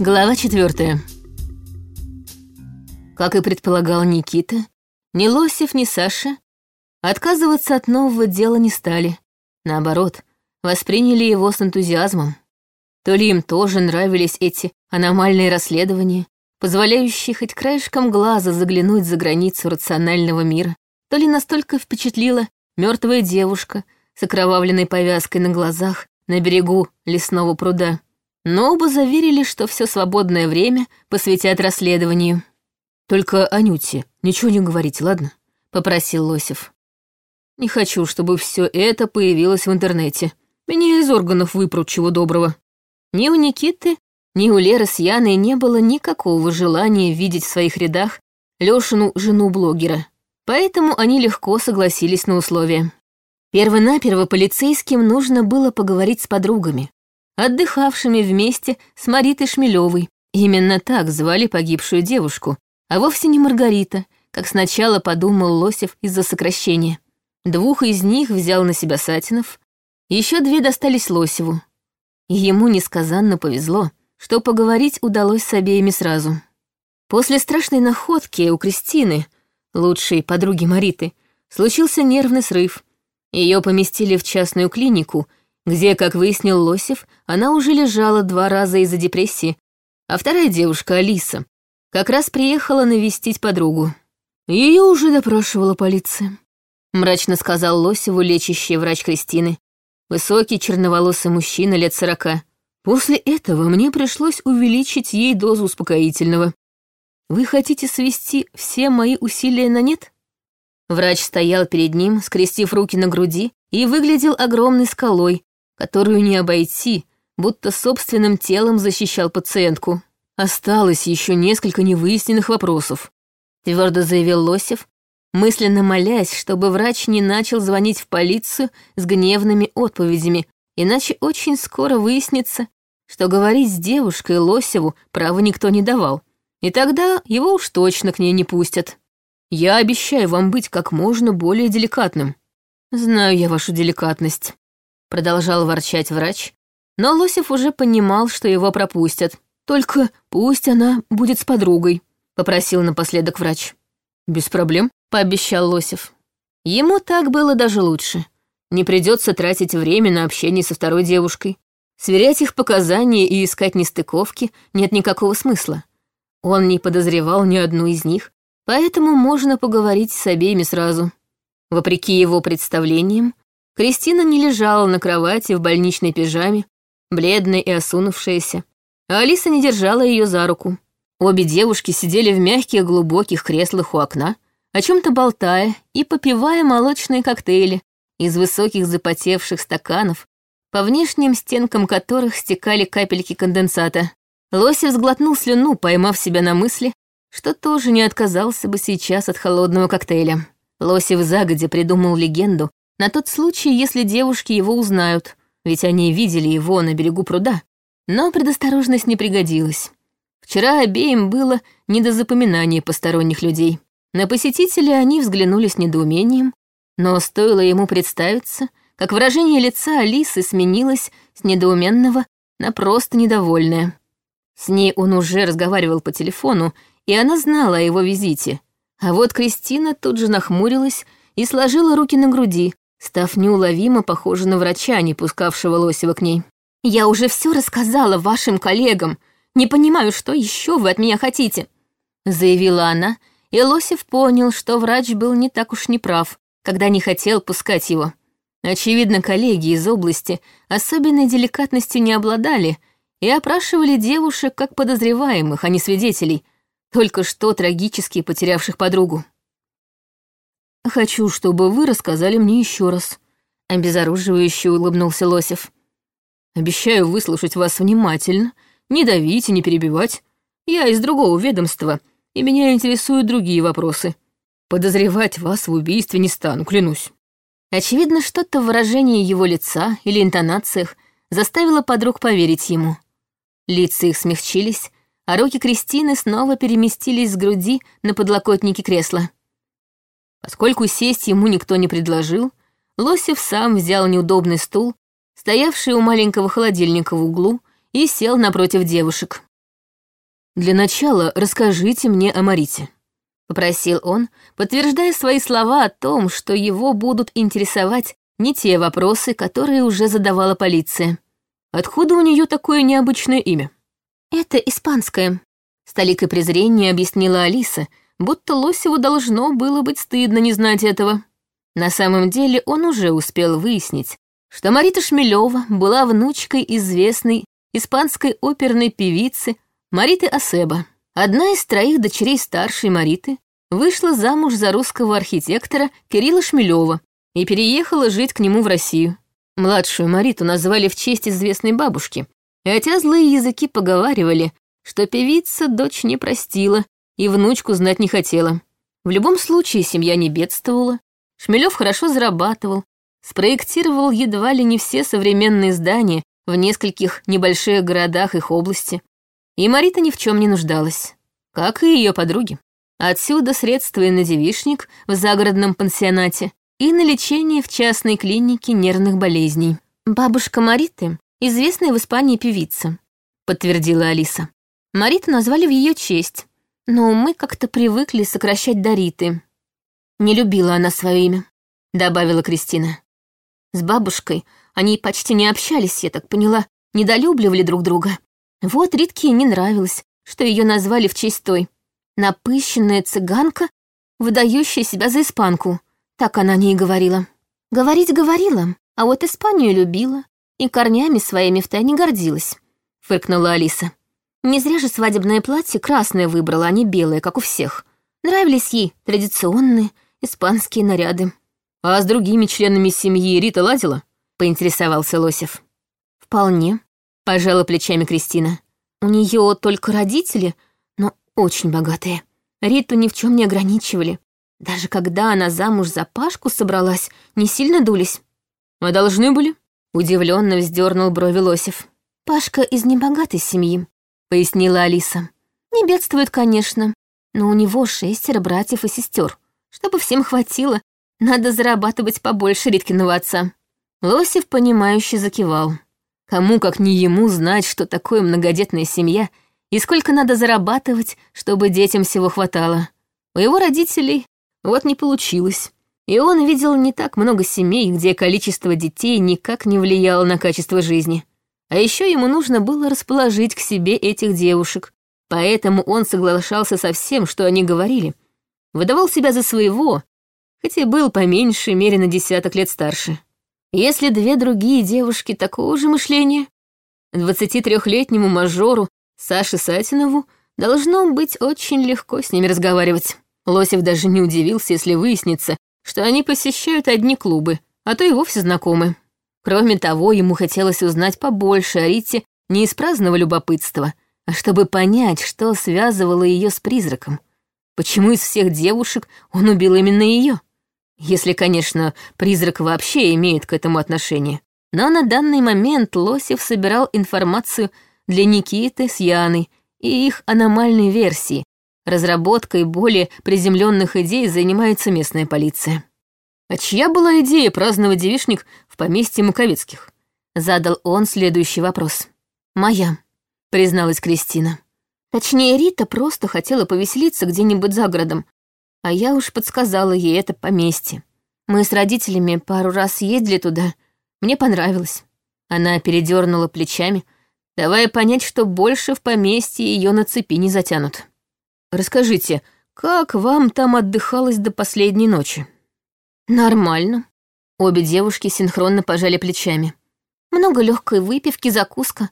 Глава четвертая. Как и предполагал Никита, ни Лосев, ни Саша отказываться от нового дела не стали. Наоборот, восприняли его с энтузиазмом. То ли им тоже нравились эти аномальные расследования, позволяющие хоть краешком глаза заглянуть за границу рационального мира, то ли настолько впечатлила мертвая девушка с окровавленной повязкой на глазах на берегу лесного пруда но оба заверили, что все свободное время посвятят расследованию. «Только Анюте ничего не говорите, ладно?» — попросил Лосев. «Не хочу, чтобы все это появилось в интернете. Меня из органов выпрут чего доброго». Ни у Никиты, ни у Леры с Яной не было никакого желания видеть в своих рядах Лёшину жену блогера. Поэтому они легко согласились на условия. Первонаперво полицейским нужно было поговорить с подругами, отдыхавшими вместе с Маритой Шмелевой. Именно так звали погибшую девушку, а вовсе не Маргарита, как сначала подумал Лосев из-за сокращения. Двух из них взял на себя Сатинов, еще две достались Лосеву. Ему несказанно повезло, что поговорить удалось с обеими сразу. После страшной находки у Кристины, лучшей подруги Мариты, случился нервный срыв. Ее поместили в частную клинику — где, как выяснил Лосев, она уже лежала два раза из-за депрессии, а вторая девушка, Алиса, как раз приехала навестить подругу. Ее уже допрашивала полиция. Мрачно сказал Лосеву лечащий врач Кристины. Высокий черноволосый мужчина лет сорока. После этого мне пришлось увеличить ей дозу успокоительного. Вы хотите свести все мои усилия на нет? Врач стоял перед ним, скрестив руки на груди, и выглядел огромной скалой, которую не обойти, будто собственным телом защищал пациентку. Осталось еще несколько невыясненных вопросов, твердо заявил Лосев, мысленно молясь, чтобы врач не начал звонить в полицию с гневными отповедями, иначе очень скоро выяснится, что говорить с девушкой Лосеву права никто не давал, и тогда его уж точно к ней не пустят. Я обещаю вам быть как можно более деликатным. Знаю я вашу деликатность, Продолжал ворчать врач, но Лосев уже понимал, что его пропустят. «Только пусть она будет с подругой», — попросил напоследок врач. «Без проблем», — пообещал Лосев. Ему так было даже лучше. Не придется тратить время на общение со второй девушкой. Сверять их показания и искать нестыковки нет никакого смысла. Он не подозревал ни одну из них, поэтому можно поговорить с обеими сразу. Вопреки его представлениям, Кристина не лежала на кровати в больничной пижаме, бледная и осунувшаяся, а Алиса не держала ее за руку. Обе девушки сидели в мягких глубоких креслах у окна, о чем-то болтая и попивая молочные коктейли из высоких запотевших стаканов, по внешним стенкам которых стекали капельки конденсата. Лосев сглотнул слюну, поймав себя на мысли, что тоже не отказался бы сейчас от холодного коктейля. Лосев загодя придумал легенду на тот случай, если девушки его узнают, ведь они видели его на берегу пруда. Но предосторожность не пригодилась. Вчера обеим было не до запоминания посторонних людей. На посетителя они взглянули с недоумением, но стоило ему представиться, как выражение лица Алисы сменилось с недоуменного на просто недовольное. С ней он уже разговаривал по телефону, и она знала о его визите. А вот Кристина тут же нахмурилась и сложила руки на груди, став неуловимо похожа на врача, не пускавшего Лосева к ней. «Я уже все рассказала вашим коллегам. Не понимаю, что еще вы от меня хотите», — заявила она, и Лосев понял, что врач был не так уж неправ, когда не хотел пускать его. Очевидно, коллеги из области особенной деликатностью не обладали и опрашивали девушек как подозреваемых, а не свидетелей, только что трагически потерявших подругу. «Хочу, чтобы вы рассказали мне еще раз», — обезоруживающе улыбнулся Лосев. «Обещаю выслушать вас внимательно, не давить и не перебивать. Я из другого ведомства, и меня интересуют другие вопросы. Подозревать вас в убийстве не стану, клянусь». Очевидно, что-то в выражении его лица или интонациях заставило подруг поверить ему. Лица их смягчились, а руки Кристины снова переместились с груди на подлокотники кресла. Поскольку сесть ему никто не предложил, Лосев сам взял неудобный стул, стоявший у маленького холодильника в углу, и сел напротив девушек. «Для начала расскажите мне о Марите», — попросил он, подтверждая свои слова о том, что его будут интересовать не те вопросы, которые уже задавала полиция. Откуда у нее такое необычное имя? «Это испанское», — с толикой презрения объяснила Алиса, будто Лосеву должно было быть стыдно не знать этого. На самом деле он уже успел выяснить, что Марита Шмелева была внучкой известной испанской оперной певицы Мариты Асеба. Одна из троих дочерей старшей Мариты вышла замуж за русского архитектора Кирилла Шмелева и переехала жить к нему в Россию. Младшую Мариту назвали в честь известной бабушки, хотя злые языки поговаривали, что певица дочь не простила и внучку знать не хотела. В любом случае семья не бедствовала, Шмелев хорошо зарабатывал, спроектировал едва ли не все современные здания в нескольких небольших городах их области. И Марита ни в чем не нуждалась, как и ее подруги. Отсюда средства и на девишник в загородном пансионате, и на лечение в частной клинике нервных болезней. Бабушка Мариты — известная в Испании певица, подтвердила Алиса. Мариту назвали в ее честь, но мы как-то привыкли сокращать Дариты. Не любила она свое имя, добавила Кристина. С бабушкой они почти не общались, я так поняла, недолюбливали друг друга. Вот Ритке не нравилось, что ее назвали в честь той. Напыщенная цыганка, выдающая себя за испанку. Так она не и говорила. Говорить говорила, а вот Испанию любила и корнями своими втайне гордилась, фыркнула Алиса. Не зря же свадебное платье красное выбрала, а не белое, как у всех. Нравились ей традиционные испанские наряды. А с другими членами семьи Рита ладила? поинтересовался Лосев. «Вполне», — пожала плечами Кристина. «У нее только родители, но очень богатые. Риту ни в чем не ограничивали. Даже когда она замуж за Пашку собралась, не сильно дулись». «А должны были?» — удивленно вздернул брови Лосев. «Пашка из небогатой семьи», — пояснила Алиса. «Не бедствует, конечно, но у него шестеро братьев и сестер. Чтобы всем хватило, надо зарабатывать побольше Риткиного отца». Лосев, понимающе закивал. Кому, как не ему, знать, что такое многодетная семья и сколько надо зарабатывать, чтобы детям всего хватало. У его родителей вот не получилось. И он видел не так много семей, где количество детей никак не влияло на качество жизни. А еще ему нужно было расположить к себе этих девушек, поэтому он соглашался со всем, что они говорили. Выдавал себя за своего, хотя был по меньшей мере на десяток лет старше. Если две другие девушки такого же мышления, 23-летнему мажору Саше Сатинову должно быть очень легко с ними разговаривать. Лосев даже не удивился, если выяснится, что они посещают одни клубы, а то и вовсе знакомы. Кроме того, ему хотелось узнать побольше о Рите не из праздного любопытства, а чтобы понять, что связывало ее с призраком. Почему из всех девушек он убил именно ее? Если, конечно, призрак вообще имеет к этому отношение. Но на данный момент Лосев собирал информацию для Никиты с Яной и их аномальной версии. Разработкой более приземленных идей занимается местная полиция. А чья была идея праздновать девишник в поместье Муковецких? Задал он следующий вопрос. «Моя», — призналась Кристина. Точнее, Рита просто хотела повеселиться где-нибудь за городом, а я уж подсказала ей это поместье. Мы с родителями пару раз ездили туда. Мне понравилось. Она передернула плечами, давая понять, что больше в поместье ее на цепи не затянут. «Расскажите, как вам там отдыхалось до последней ночи?» «Нормально». Обе девушки синхронно пожали плечами. «Много легкой выпивки, закуска.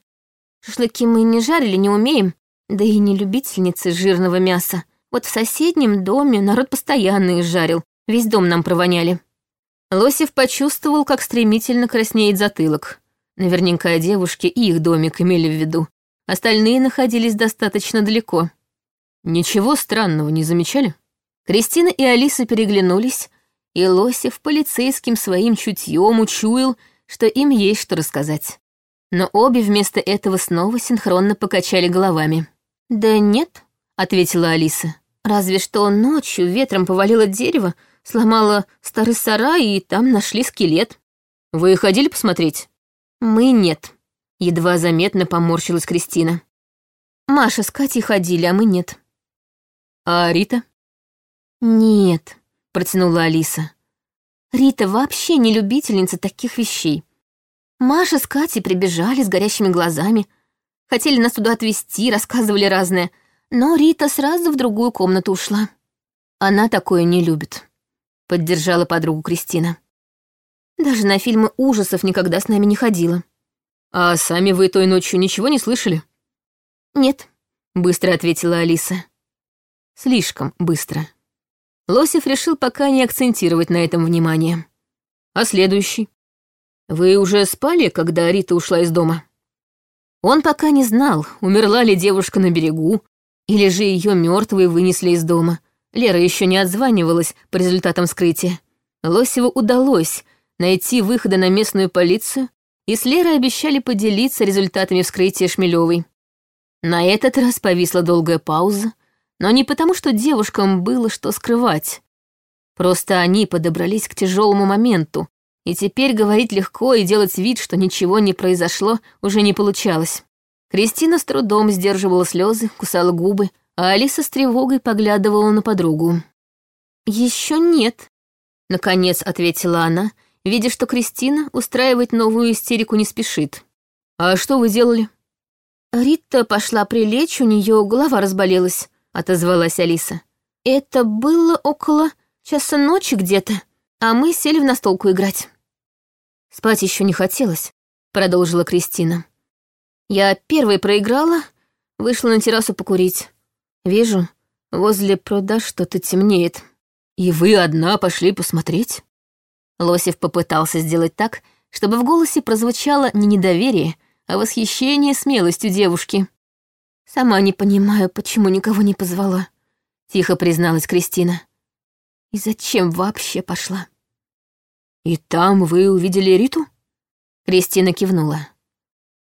Шашлыки мы не жарили, не умеем, да и не любительницы жирного мяса. Вот в соседнем доме народ постоянно их жарил, весь дом нам провоняли». Лосев почувствовал, как стремительно краснеет затылок. Наверняка девушки и их домик имели в виду. Остальные находились достаточно далеко. Ничего странного не замечали? Кристина и Алиса переглянулись, и Лосев полицейским своим чутьем учуял, что им есть что рассказать. Но обе вместо этого снова синхронно покачали головами. «Да нет», ответила Алиса. «Разве что ночью ветром повалило дерево, сломало старый сарай, и там нашли скелет». «Вы ходили посмотреть?» «Мы нет», — едва заметно поморщилась Кристина. Маша с Катей ходили, а мы нет. А Рита? Нет, протянула Алиса. Рита вообще не любительница таких вещей. Маша с Катей прибежали с горящими глазами, хотели нас туда отвезти, рассказывали разное, но Рита сразу в другую комнату ушла. Она такое не любит, поддержала подругу Кристина. Даже на фильмы ужасов никогда с нами не ходила. А сами вы той ночью ничего не слышали? Нет, быстро ответила Алиса. Слишком быстро. Лосев решил пока не акцентировать на этом внимание. А следующий? Вы уже спали, когда Рита ушла из дома? Он пока не знал, умерла ли девушка на берегу, или же ее мертвые вынесли из дома. Лера еще не отзванивалась по результатам вскрытия. Лосеву удалось найти выходы на местную полицию, и с Лерой обещали поделиться результатами вскрытия Шмелевой. На этот раз повисла долгая пауза, но не потому, что девушкам было что скрывать. Просто они подобрались к тяжелому моменту, и теперь говорить легко и делать вид, что ничего не произошло, уже не получалось. Кристина с трудом сдерживала слезы, кусала губы, а Алиса с тревогой поглядывала на подругу. Еще нет», — наконец ответила она, видя, что Кристина устраивать новую истерику не спешит. «А что вы делали?» Рита пошла прилечь, у нее голова разболелась отозвалась Алиса. «Это было около часа ночи где-то, а мы сели в настолку играть». «Спать еще не хотелось», — продолжила Кристина. «Я первой проиграла, вышла на террасу покурить. Вижу, возле пруда что-то темнеет». «И вы одна пошли посмотреть?» Лосев попытался сделать так, чтобы в голосе прозвучало не недоверие, а восхищение смелостью девушки. «Сама не понимаю, почему никого не позвала», — тихо призналась Кристина. «И зачем вообще пошла?» «И там вы увидели Риту?» Кристина кивнула.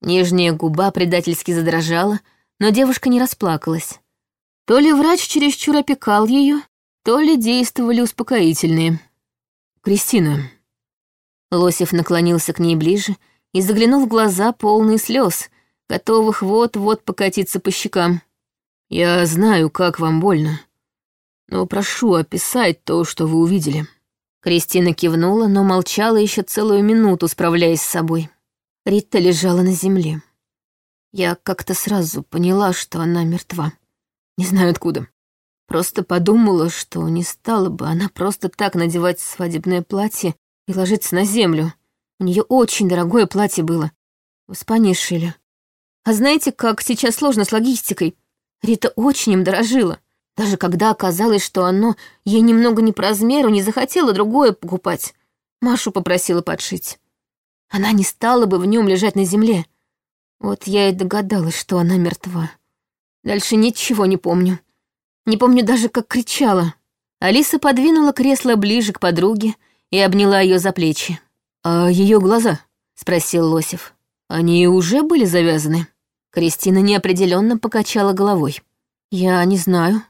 Нижняя губа предательски задрожала, но девушка не расплакалась. То ли врач чересчур опекал ее, то ли действовали успокоительные. «Кристина». Лосев наклонился к ней ближе и заглянул в глаза, полные слез, готовых вот-вот покатиться по щекам. «Я знаю, как вам больно, но прошу описать то, что вы увидели». Кристина кивнула, но молчала еще целую минуту, справляясь с собой. Рита лежала на земле. Я как-то сразу поняла, что она мертва. Не знаю откуда. Просто подумала, что не стала бы она просто так надевать свадебное платье и ложиться на землю. У нее очень дорогое платье было. В Испании шили. А знаете, как сейчас сложно с логистикой? Рита очень им дорожила. Даже когда оказалось, что оно ей немного не по размеру, не захотела другое покупать. Машу попросила подшить. Она не стала бы в нем лежать на земле. Вот я и догадалась, что она мертва. Дальше ничего не помню. Не помню даже, как кричала. Алиса подвинула кресло ближе к подруге и обняла ее за плечи. «А ее глаза?» — спросил Лосев. «Они уже были завязаны?» Кристина неопределенно покачала головой. «Я не знаю.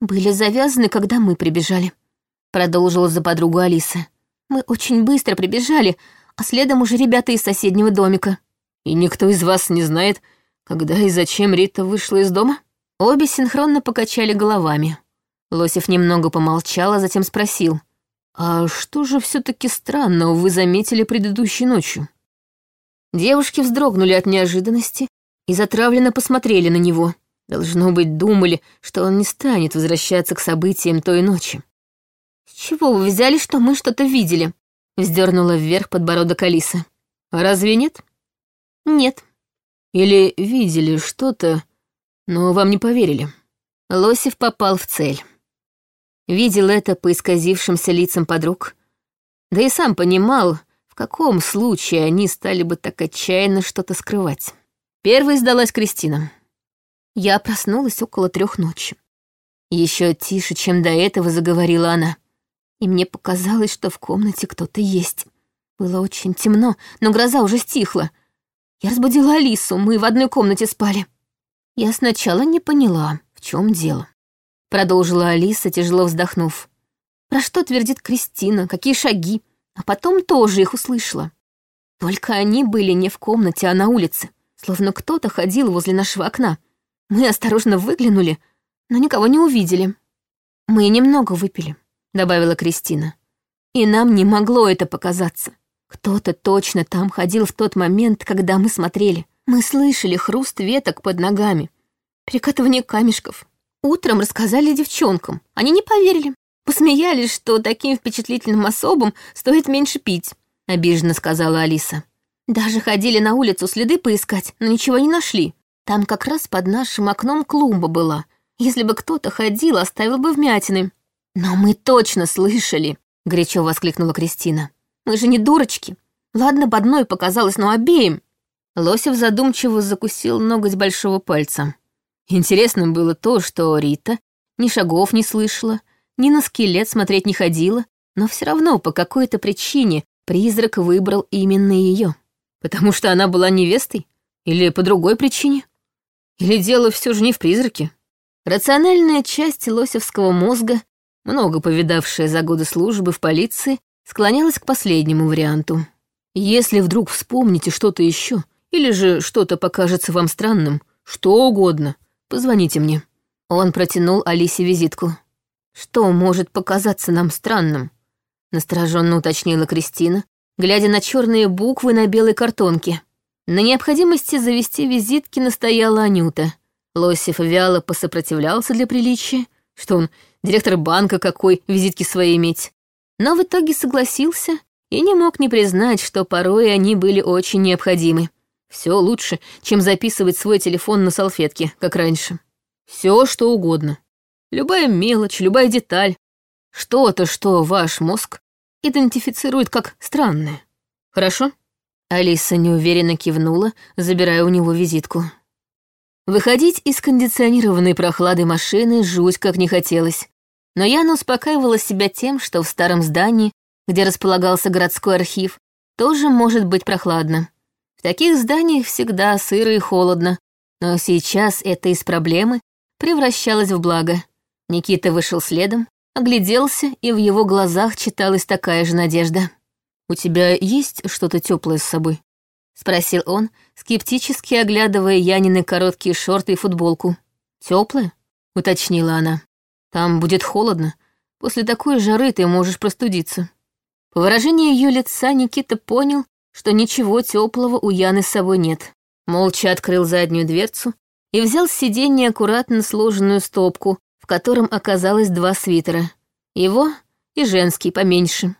Были завязаны, когда мы прибежали», — продолжила за подругу Алиса. «Мы очень быстро прибежали, а следом уже ребята из соседнего домика». «И никто из вас не знает, когда и зачем Рита вышла из дома?» Обе синхронно покачали головами. Лосев немного помолчал, а затем спросил. «А что же все таки странного вы заметили предыдущей ночью?» Девушки вздрогнули от неожиданности и затравленно посмотрели на него. Должно быть, думали, что он не станет возвращаться к событиям той ночи. «С чего вы взяли, что мы что-то видели?» — вздернула вверх подбородок Алиса. «А разве нет?» «Нет». «Или видели что-то, но вам не поверили?» Лосев попал в цель. Видел это по исказившимся лицам подруг, да и сам понимал, в каком случае они стали бы так отчаянно что-то скрывать. Первой сдалась Кристина. Я проснулась около трех ночи. Еще тише, чем до этого, заговорила она. И мне показалось, что в комнате кто-то есть. Было очень темно, но гроза уже стихла. Я разбудила Алису, мы в одной комнате спали. Я сначала не поняла, в чем дело. Продолжила Алиса, тяжело вздохнув. Про что твердит Кристина, какие шаги, а потом тоже их услышала. Только они были не в комнате, а на улице словно кто-то ходил возле нашего окна. Мы осторожно выглянули, но никого не увидели. Мы немного выпили, добавила Кристина. И нам не могло это показаться. Кто-то точно там ходил в тот момент, когда мы смотрели. Мы слышали хруст веток под ногами, перекатывание камешков. Утром рассказали девчонкам. Они не поверили. Посмеялись, что таким впечатлительным особам стоит меньше пить, обиженно сказала Алиса. Даже ходили на улицу следы поискать, но ничего не нашли. Там как раз под нашим окном клумба была. Если бы кто-то ходил, оставил бы вмятины. Но мы точно слышали, горячо воскликнула Кристина. Мы же не дурочки. Ладно, бы одной показалось, но обеим. Лосев задумчиво закусил ноготь большого пальца. Интересно было то, что Рита ни шагов не слышала, ни на скелет смотреть не ходила, но все равно по какой-то причине призрак выбрал именно ее. Потому что она была невестой? Или по другой причине? Или дело все же не в призраке? Рациональная часть лосевского мозга, много повидавшая за годы службы в полиции, склонялась к последнему варианту. Если вдруг вспомните что-то еще, или же что-то покажется вам странным, что угодно, позвоните мне. Он протянул Алисе визитку. Что может показаться нам странным? Настороженно уточнила Кристина, глядя на черные буквы на белой картонке. На необходимости завести визитки настояла Анюта. Лосев вяло посопротивлялся для приличия, что он директор банка какой визитки свои иметь но в итоге согласился и не мог не признать, что порой они были очень необходимы. Все лучше, чем записывать свой телефон на салфетке, как раньше. Все, что угодно. Любая мелочь, любая деталь. Что-то, что ваш мозг идентифицирует как странное. Хорошо? Алиса неуверенно кивнула, забирая у него визитку. Выходить из кондиционированной прохлады машины жуть как не хотелось. Но Яна успокаивала себя тем, что в старом здании, где располагался городской архив, тоже может быть прохладно. В таких зданиях всегда сыро и холодно, но сейчас это из проблемы превращалось в благо. Никита вышел следом, огляделся, и в его глазах читалась такая же надежда. «У тебя есть что-то теплое с собой?» — спросил он, скептически оглядывая Янины короткие шорты и футболку. «Теплое?» — уточнила она. Там будет холодно. После такой жары ты можешь простудиться. По выражению ее лица Никита понял, что ничего теплого у Яны с собой нет. Молча открыл заднюю дверцу и взял с сиденья аккуратно сложенную стопку, в котором оказалось два свитера. Его и женский, поменьше.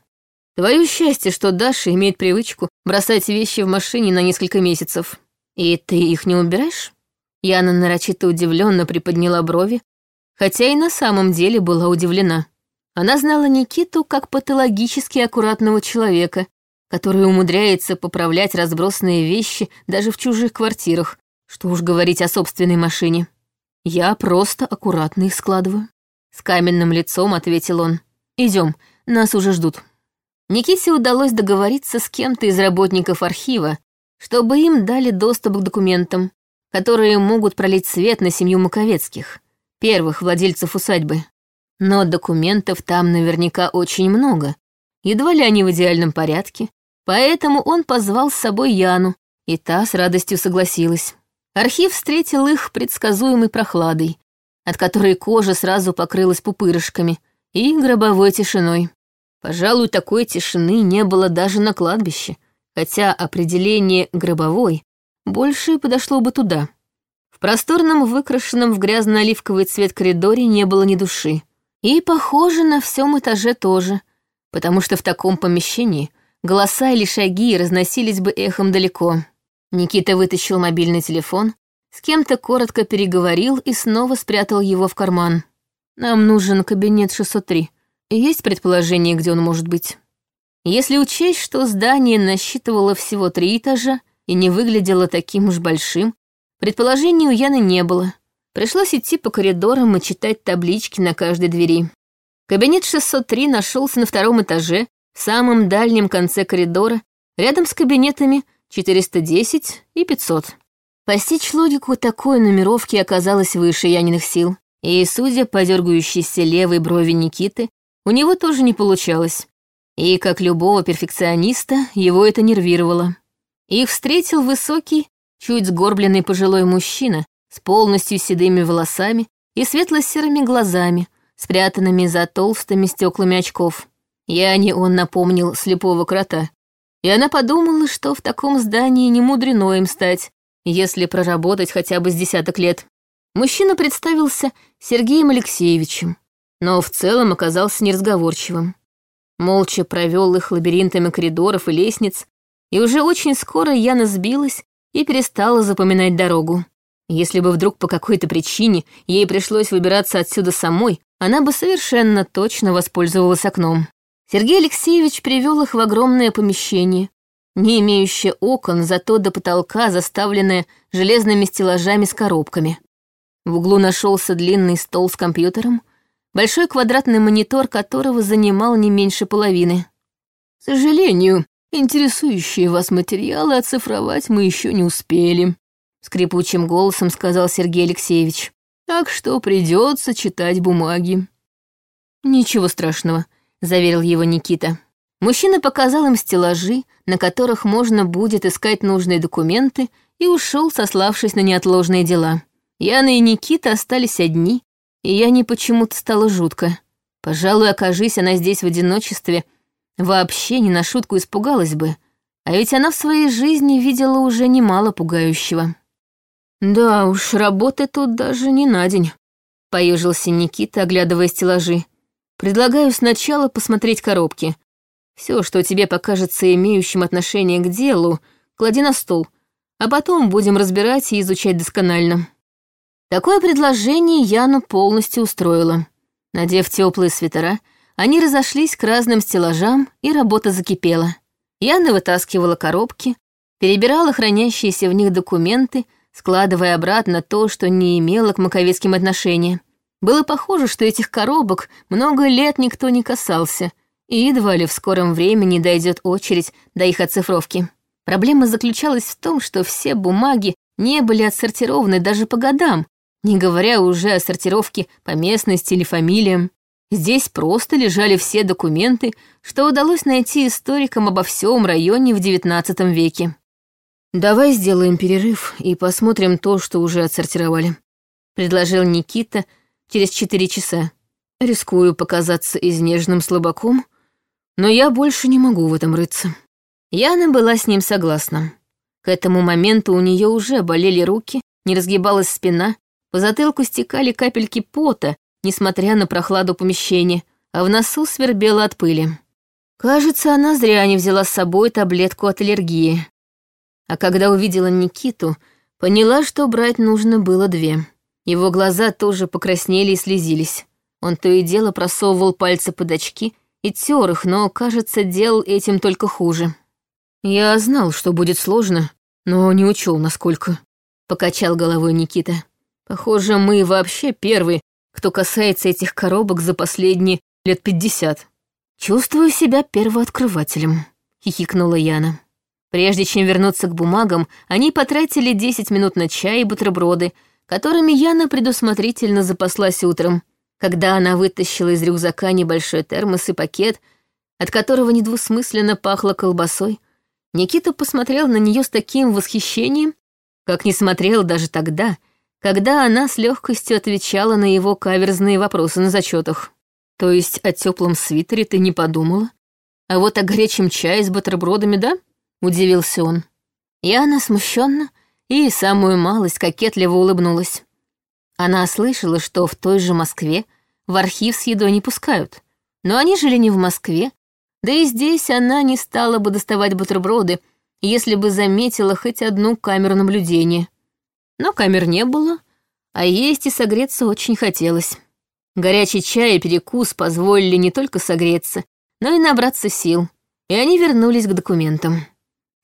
Твое счастье, что Даша имеет привычку бросать вещи в машине на несколько месяцев. И ты их не убираешь? Яна нарочито удивленно приподняла брови, хотя и на самом деле была удивлена. Она знала Никиту как патологически аккуратного человека, который умудряется поправлять разбросанные вещи даже в чужих квартирах, что уж говорить о собственной машине. «Я просто аккуратно их складываю», — с каменным лицом ответил он. Идем, нас уже ждут». Никите удалось договориться с кем-то из работников архива, чтобы им дали доступ к документам, которые могут пролить свет на семью Маковецких первых владельцев усадьбы. Но документов там наверняка очень много. Едва ли они в идеальном порядке. Поэтому он позвал с собой Яну, и та с радостью согласилась. Архив встретил их предсказуемой прохладой, от которой кожа сразу покрылась пупырышками, и гробовой тишиной. Пожалуй, такой тишины не было даже на кладбище, хотя определение «гробовой» больше подошло бы туда. В просторном, выкрашенном в грязно-оливковый цвет коридоре не было ни души. И, похоже, на всем этаже тоже, потому что в таком помещении голоса или шаги разносились бы эхом далеко. Никита вытащил мобильный телефон, с кем-то коротко переговорил и снова спрятал его в карман. «Нам нужен кабинет 603. Есть предположение, где он может быть?» Если учесть, что здание насчитывало всего три этажа и не выглядело таким уж большим, Предположений у Яны не было. Пришлось идти по коридорам и читать таблички на каждой двери. Кабинет 603 нашелся на втором этаже, в самом дальнем конце коридора, рядом с кабинетами 410 и 500. Постичь логику такой нумеровки оказалось выше Яниных сил, и, судя по дергающейся левой брови Никиты, у него тоже не получалось. И, как любого перфекциониста, его это нервировало. Их встретил высокий, чуть сгорбленный пожилой мужчина с полностью седыми волосами и светло-серыми глазами, спрятанными за толстыми стеклами очков. Яне он напомнил слепого крота. И она подумала, что в таком здании не мудрено им стать, если проработать хотя бы с десяток лет. Мужчина представился Сергеем Алексеевичем, но в целом оказался неразговорчивым. Молча провел их лабиринтами коридоров и лестниц, и уже очень скоро Яна сбилась и перестала запоминать дорогу. Если бы вдруг по какой-то причине ей пришлось выбираться отсюда самой, она бы совершенно точно воспользовалась окном. Сергей Алексеевич привел их в огромное помещение, не имеющее окон, зато до потолка заставленное железными стеллажами с коробками. В углу нашелся длинный стол с компьютером, большой квадратный монитор которого занимал не меньше половины. К сожалению, интересующие вас материалы оцифровать мы еще не успели, скрипучим голосом сказал Сергей Алексеевич. Так что придется читать бумаги. Ничего страшного, заверил его Никита. Мужчина показал им стеллажи, на которых можно будет искать нужные документы, и ушел, сославшись на неотложные дела. Яна и Никита остались одни, и я не почему-то стало жутко. Пожалуй, окажись она здесь в одиночестве, вообще не на шутку испугалась бы, а ведь она в своей жизни видела уже немало пугающего. «Да уж, работы тут даже не на день», — поежился Никита, оглядывая стеллажи. «Предлагаю сначала посмотреть коробки. Все, что тебе покажется имеющим отношение к делу, клади на стол, а потом будем разбирать и изучать досконально». Такое предложение Яну полностью устроило. Надев теплые свитера, они разошлись к разным стеллажам, и работа закипела. Яна вытаскивала коробки, перебирала хранящиеся в них документы, складывая обратно то, что не имело к маковецким отношения. Было похоже, что этих коробок много лет никто не касался, и едва ли в скором времени дойдет очередь до их оцифровки. Проблема заключалась в том, что все бумаги не были отсортированы даже по годам, не говоря уже о сортировке по местности или фамилиям. Здесь просто лежали все документы, что удалось найти историкам обо всем районе в XIX веке. «Давай сделаем перерыв и посмотрим то, что уже отсортировали», — предложил Никита через четыре часа. Рискую показаться изнеженным слабаком, но я больше не могу в этом рыться. Яна была с ним согласна. К этому моменту у нее уже болели руки, не разгибалась спина, по затылку стекали капельки пота, несмотря на прохладу помещения, а в носу свербело от пыли. Кажется, она зря не взяла с собой таблетку от аллергии. А когда увидела Никиту, поняла, что брать нужно было две. Его глаза тоже покраснели и слезились. Он то и дело просовывал пальцы под очки и тер их, но, кажется, делал этим только хуже. «Я знал, что будет сложно, но не учел, насколько», — покачал головой Никита. Похоже, мы вообще первые, кто касается этих коробок за последние лет пятьдесят. Чувствую себя первооткрывателем, хихикнула Яна. Прежде чем вернуться к бумагам, они потратили 10 минут на чай и бутерброды, которыми Яна предусмотрительно запаслась утром, когда она вытащила из рюкзака небольшой термос и пакет, от которого недвусмысленно пахло колбасой. Никита посмотрел на нее с таким восхищением, как не смотрел даже тогда, когда она с легкостью отвечала на его каверзные вопросы на зачетах. То есть о теплом свитере ты не подумала? А вот о горячем чае с бутербродами, да? Удивился он. И она смущенно и самую малость кокетливо улыбнулась. Она слышала, что в той же Москве в архив с едой не пускают. Но они жили не в Москве, да и здесь она не стала бы доставать бутерброды, если бы заметила хоть одну камеру наблюдения. Но камер не было, а есть и согреться очень хотелось. Горячий чай и перекус позволили не только согреться, но и набраться сил, и они вернулись к документам.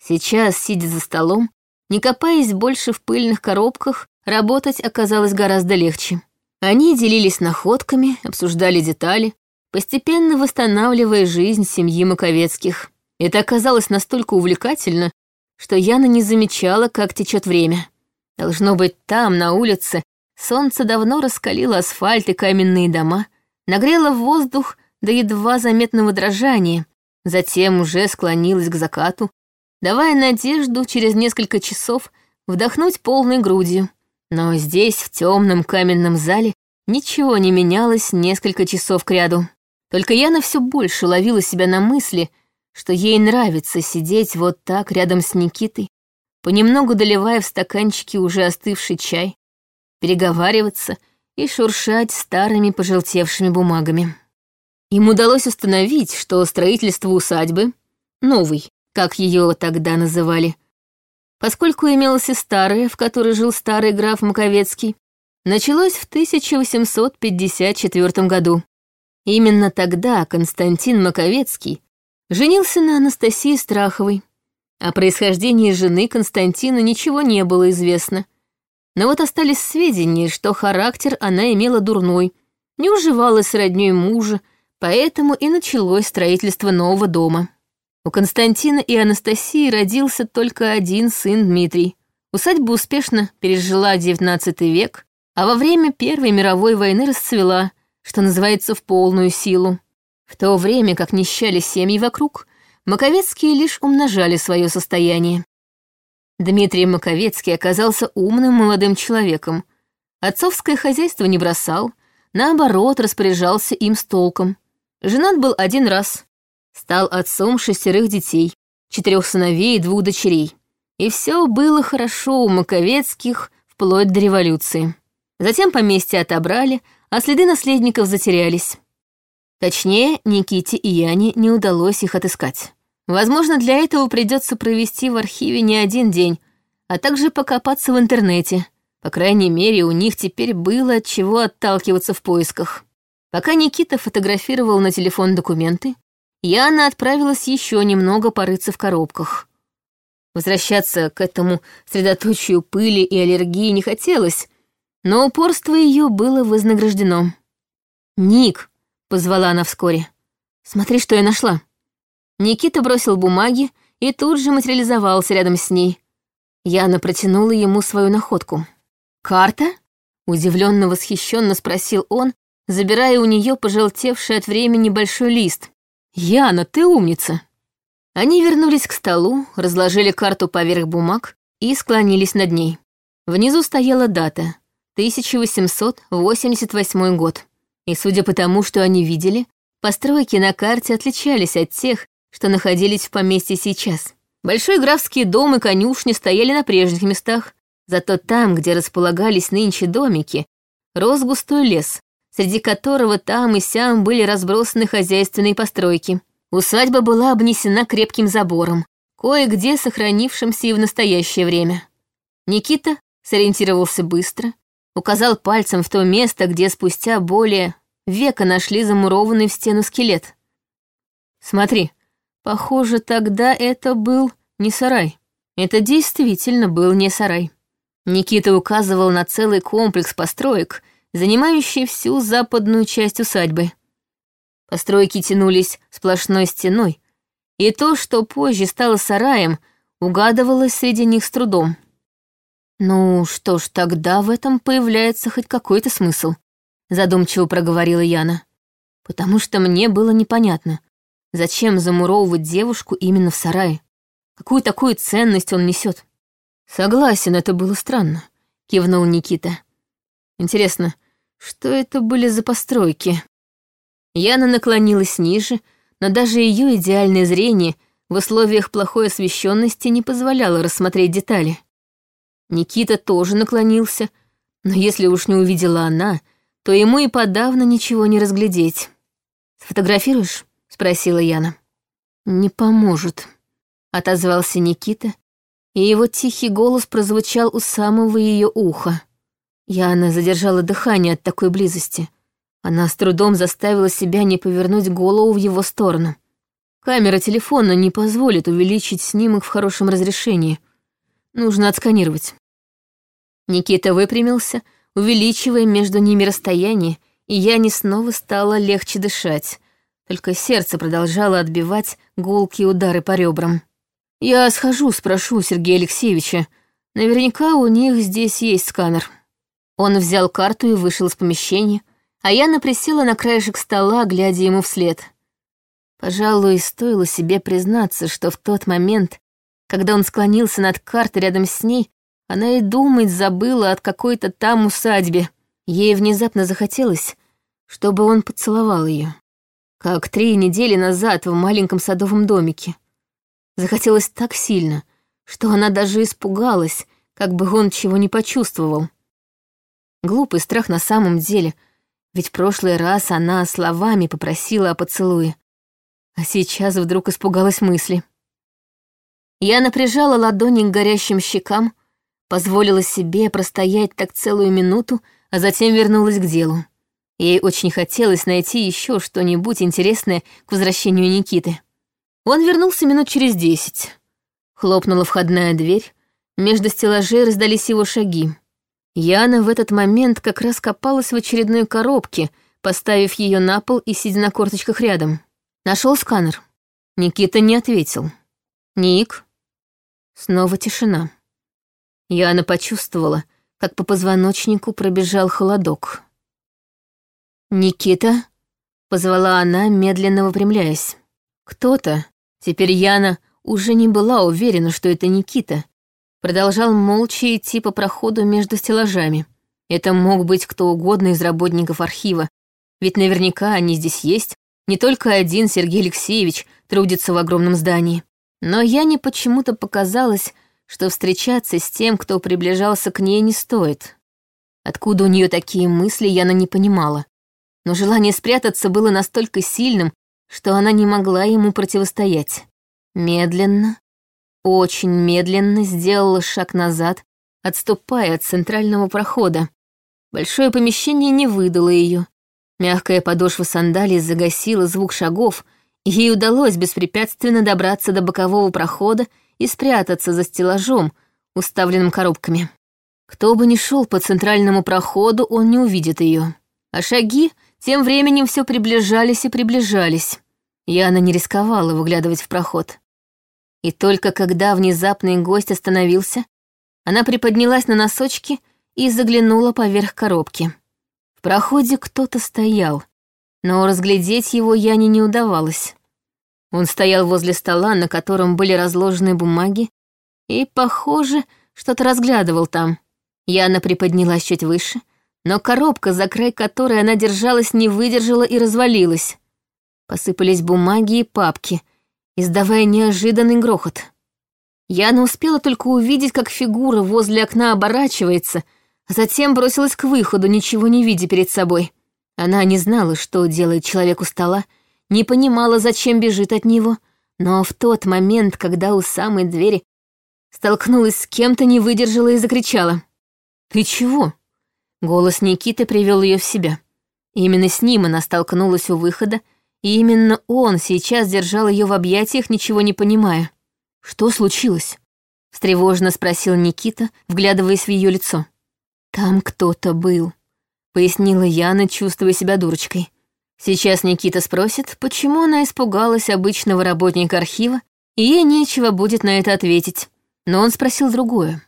Сейчас, сидя за столом, не копаясь больше в пыльных коробках, работать оказалось гораздо легче. Они делились находками, обсуждали детали, постепенно восстанавливая жизнь семьи Маковецких. Это оказалось настолько увлекательно, что Яна не замечала, как течет время. Должно быть, там, на улице, солнце давно раскалило асфальт и каменные дома, нагрело воздух до едва заметного дрожания, затем уже склонилось к закату, давая надежду через несколько часов вдохнуть полной грудью, Но здесь, в темном каменном зале, ничего не менялось несколько часов кряду. Только Яна все больше ловила себя на мысли, что ей нравится сидеть вот так рядом с Никитой, понемногу доливая в стаканчики уже остывший чай, переговариваться и шуршать старыми пожелтевшими бумагами. Им удалось установить, что строительство усадьбы, новый, как ее тогда называли, поскольку имелась и старая, в которой жил старый граф Маковецкий, началось в 1854 году. Именно тогда Константин Маковецкий женился на Анастасии Страховой. О происхождении жены Константина ничего не было известно. Но вот остались сведения, что характер она имела дурной, не уживалась с роднёй мужа, поэтому и началось строительство нового дома. У Константина и Анастасии родился только один сын Дмитрий. Усадьба успешно пережила XIX век, а во время Первой мировой войны расцвела, что называется, в полную силу. В то время, как нищали семьи вокруг, Маковецкие лишь умножали свое состояние. Дмитрий Маковецкий оказался умным молодым человеком. Отцовское хозяйство не бросал, наоборот, распоряжался им с толком. Женат был один раз. Стал отцом шестерых детей, четырех сыновей и двух дочерей. И все было хорошо у Маковецких вплоть до революции. Затем поместье отобрали, а следы наследников затерялись. Точнее, Никите и Яне не удалось их отыскать. Возможно, для этого придется провести в архиве не один день, а также покопаться в интернете. По крайней мере, у них теперь было от чего отталкиваться в поисках. Пока Никита фотографировал на телефон документы, Яна отправилась еще немного порыться в коробках. Возвращаться к этому средоточию пыли и аллергии не хотелось, но упорство ее было вознаграждено. «Ник», — позвала она вскоре, — «смотри, что я нашла». Никита бросил бумаги и тут же материализовался рядом с ней. Яна протянула ему свою находку. «Карта?» — удивленно восхищенно спросил он, забирая у нее пожелтевший от времени большой лист. «Яна, ты умница!» Они вернулись к столу, разложили карту поверх бумаг и склонились над ней. Внизу стояла дата — 1888 год. И судя по тому, что они видели, постройки на карте отличались от тех, что находились в поместье сейчас. Большой графский дом и конюшни стояли на прежних местах, зато там, где располагались нынче домики, рос густой лес, среди которого там и сям были разбросаны хозяйственные постройки. Усадьба была обнесена крепким забором, кое-где сохранившимся и в настоящее время. Никита сориентировался быстро, указал пальцем в то место, где спустя более века нашли замурованный в стену скелет. «Смотри, Похоже, тогда это был не сарай. Это действительно был не сарай. Никита указывал на целый комплекс построек, занимающий всю западную часть усадьбы. Постройки тянулись сплошной стеной, и то, что позже стало сараем, угадывалось среди них с трудом. «Ну что ж, тогда в этом появляется хоть какой-то смысл», задумчиво проговорила Яна. «Потому что мне было непонятно, Зачем замуровывать девушку именно в сарае? Какую такую ценность он несет? Согласен, это было странно, кивнул Никита. Интересно, что это были за постройки? Яна наклонилась ниже, но даже ее идеальное зрение в условиях плохой освещенности не позволяло рассмотреть детали. Никита тоже наклонился, но если уж не увидела она, то ему и подавно ничего не разглядеть. «Сфотографируешь?» спросила Яна. «Не поможет», — отозвался Никита, и его тихий голос прозвучал у самого ее уха. Яна задержала дыхание от такой близости. Она с трудом заставила себя не повернуть голову в его сторону. Камера телефона не позволит увеличить снимок в хорошем разрешении. Нужно отсканировать. Никита выпрямился, увеличивая между ними расстояние, и Яне снова стало легче дышать, только сердце продолжало отбивать гулкие удары по ребрам. «Я схожу, спрошу Сергея Алексеевича. Наверняка у них здесь есть сканер». Он взял карту и вышел из помещения, а Яна присела на краешек стола, глядя ему вслед. Пожалуй, стоило себе признаться, что в тот момент, когда он склонился над картой рядом с ней, Она и думать забыла от какой-то там усадьбе. Ей внезапно захотелось, чтобы он поцеловал ее, как три недели назад в маленьком садовом домике. Захотелось так сильно, что она даже испугалась, как бы он чего не почувствовал. Глупый страх на самом деле, ведь в прошлый раз она словами попросила о поцелуе, а сейчас вдруг испугалась мысли. Я напряжала ладони к горящим щекам, позволила себе простоять так целую минуту, а затем вернулась к делу. Ей очень хотелось найти еще что-нибудь интересное к возвращению Никиты. Он вернулся минут через десять. Хлопнула входная дверь, между стеллажей раздались его шаги. Яна в этот момент как раз копалась в очередной коробке, поставив ее на пол и сидя на корточках рядом. Нашел сканер. Никита не ответил. Ник. Снова тишина. Яна почувствовала, как по позвоночнику пробежал холодок. «Никита?» — позвала она, медленно выпрямляясь. Кто-то, теперь Яна уже не была уверена, что это Никита, продолжал молча идти по проходу между стеллажами. Это мог быть кто угодно из работников архива, ведь наверняка они здесь есть. Не только один Сергей Алексеевич трудится в огромном здании. Но Яне почему-то показалось, что встречаться с тем, кто приближался к ней, не стоит. Откуда у нее такие мысли, Яна не понимала но желание спрятаться было настолько сильным, что она не могла ему противостоять. Медленно, очень медленно сделала шаг назад, отступая от центрального прохода. Большое помещение не выдало ее. Мягкая подошва сандалий загасила звук шагов, и ей удалось беспрепятственно добраться до бокового прохода и спрятаться за стеллажом, уставленным коробками. Кто бы ни шел по центральному проходу, он не увидит ее. А шаги тем временем все приближались и приближались. Яна не рисковала выглядывать в проход. И только когда внезапный гость остановился, она приподнялась на носочки и заглянула поверх коробки. В проходе кто-то стоял, но разглядеть его Яне не удавалось. Он стоял возле стола, на котором были разложены бумаги, и, похоже, что-то разглядывал там. Яна приподнялась чуть выше но коробка, за край которой она держалась, не выдержала и развалилась. Посыпались бумаги и папки, издавая неожиданный грохот. Яна успела только увидеть, как фигура возле окна оборачивается, а затем бросилась к выходу, ничего не видя перед собой. Она не знала, что делает человек у стола, не понимала, зачем бежит от него, но в тот момент, когда у самой двери столкнулась с кем-то, не выдержала и закричала. «Ты чего?» Голос Никиты привел ее в себя. Именно с ним она столкнулась у выхода, и именно он сейчас держал ее в объятиях, ничего не понимая. «Что случилось?» — встревоженно спросил Никита, вглядываясь в ее лицо. «Там кто-то был», — пояснила Яна, чувствуя себя дурочкой. Сейчас Никита спросит, почему она испугалась обычного работника архива, и ей нечего будет на это ответить. Но он спросил другое.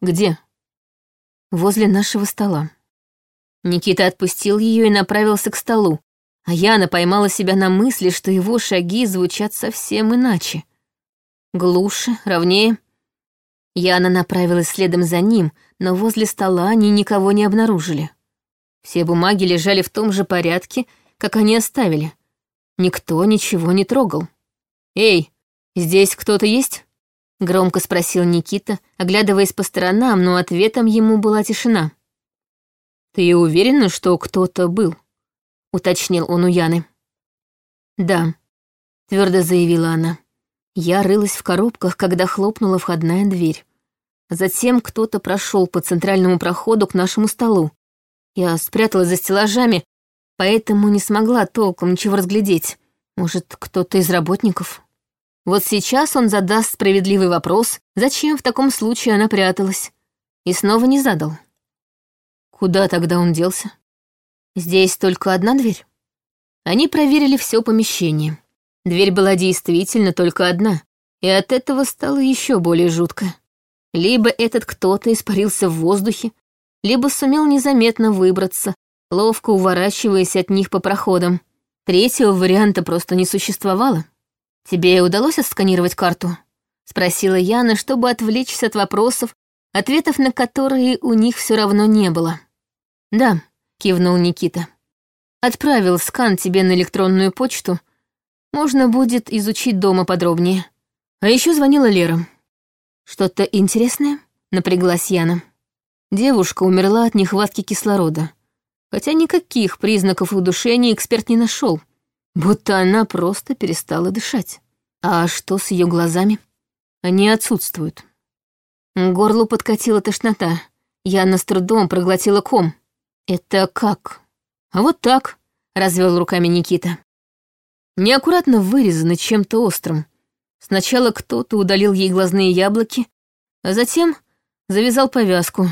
«Где?» «Возле нашего стола», Никита отпустил ее и направился к столу, а Яна поймала себя на мысли, что его шаги звучат совсем иначе. Глуше, ровнее. Яна направилась следом за ним, но возле стола они никого не обнаружили. Все бумаги лежали в том же порядке, как они оставили. Никто ничего не трогал. «Эй, здесь кто-то есть?» — громко спросил Никита, оглядываясь по сторонам, но ответом ему была тишина. «Ты уверена, что кто-то был?» — уточнил он у Яны. «Да», — твердо заявила она. Я рылась в коробках, когда хлопнула входная дверь. Затем кто-то прошел по центральному проходу к нашему столу. Я спряталась за стеллажами, поэтому не смогла толком ничего разглядеть. Может, кто-то из работников? Вот сейчас он задаст справедливый вопрос, зачем в таком случае она пряталась. И снова не задал. Куда тогда он делся? Здесь только одна дверь. Они проверили все помещение. Дверь была действительно только одна, и от этого стало еще более жутко. Либо этот кто-то испарился в воздухе, либо сумел незаметно выбраться, ловко уворачиваясь от них по проходам. Третьего варианта просто не существовало. «Тебе удалось отсканировать карту?» — спросила Яна, чтобы отвлечься от вопросов, ответов на которые у них все равно не было. «Да», — кивнул Никита. «Отправил скан тебе на электронную почту. Можно будет изучить дома подробнее. А еще звонила Лера. Что-то интересное?» — напряглась Яна. Девушка умерла от нехватки кислорода. Хотя никаких признаков удушения эксперт не нашел, будто она просто перестала дышать. А что с ее глазами? Они отсутствуют. Горлу подкатила тошнота. Яна с трудом проглотила ком. «Это как?» «А вот так», — развел руками Никита. Неаккуратно вырезаны чем-то острым. Сначала кто-то удалил ей глазные яблоки, а затем завязал повязку.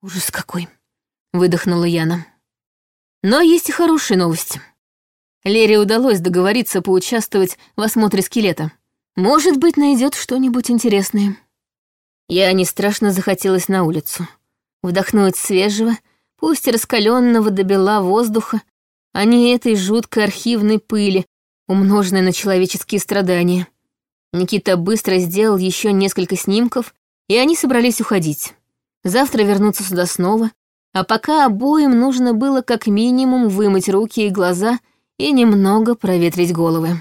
«Ужас какой!» — выдохнула Яна. Но есть и хорошие новости. Лере удалось договориться поучаствовать в осмотре скелета. Может быть, найдет что-нибудь интересное. Я не страшно захотелось на улицу. Вдохнуть свежего, пусть раскаленного до бела воздуха, а не этой жуткой архивной пыли, умноженной на человеческие страдания. Никита быстро сделал еще несколько снимков, и они собрались уходить. Завтра вернуться сюда снова, а пока обоим нужно было как минимум вымыть руки и глаза и немного проветрить головы.